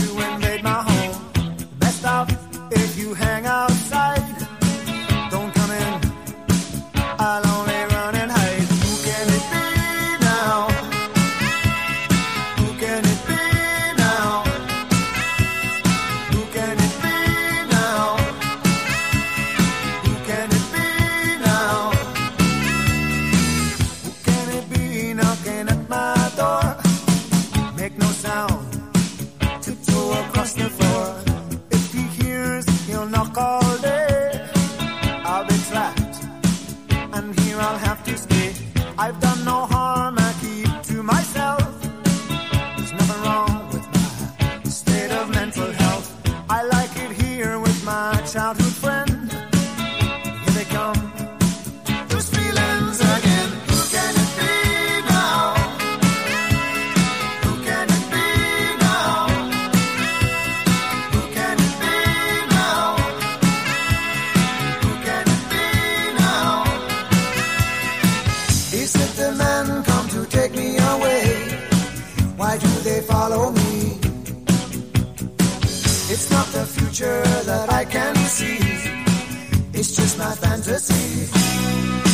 you and. talk all day. I'll be trapped, and here I'll have to stay. I've done no harm, I keep to myself. There's nothing wrong with my state of mental health. they follow me. It's not the future that I can see, it's just my fantasy.